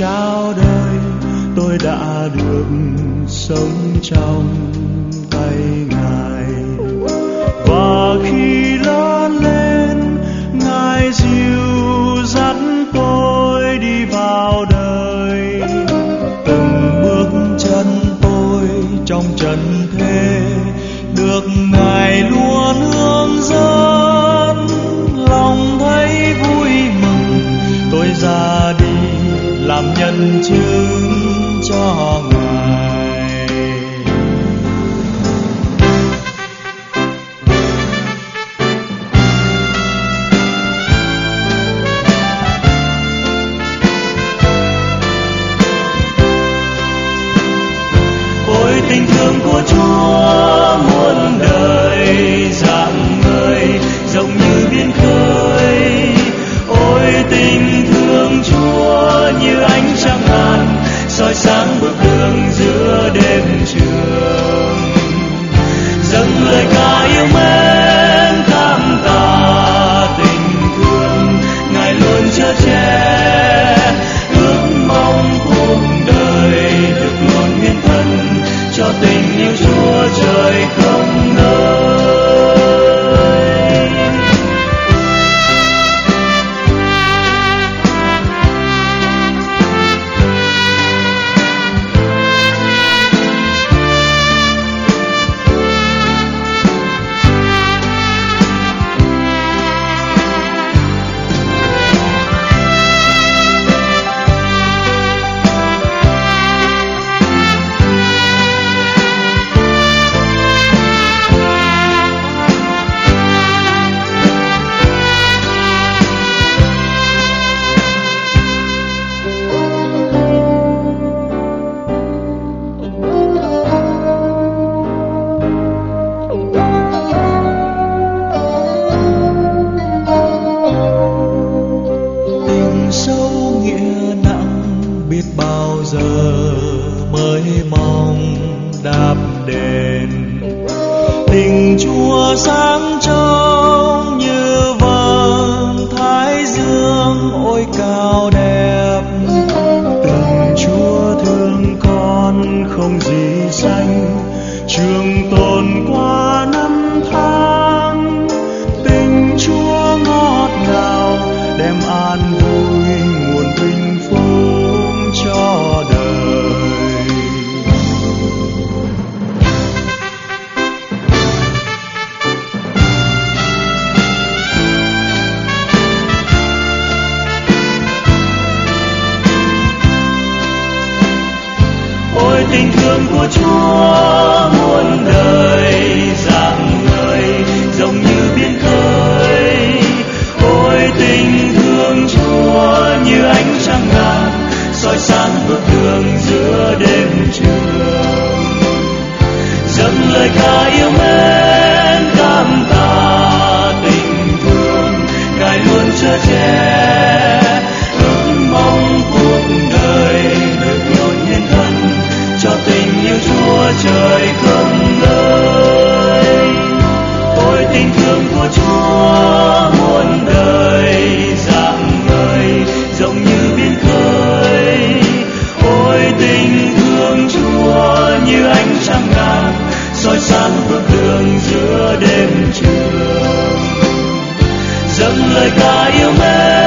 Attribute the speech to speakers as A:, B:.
A: trao đời, tôi đã được sống trong tay ngài. Và khi lớn lên, ngài dìu dắt tôi đi vào đời. Từng bước chân tôi trong trần thế đi làm nhân chứng cho người. Tình yêu chúa trời không tình chúa sáng trong như vầng thái dương ôi cao đẹp. Tình chúa thương con không ơn của Chúa muôn đời, dạng người giống như biển khơi. Ôi, tình thương Chúa như ánh trăng ngàn soi sáng bước đường giữa đêm trường dâng lời ca yêu mến. giữa đêm trường dâng lời ca yêu mến.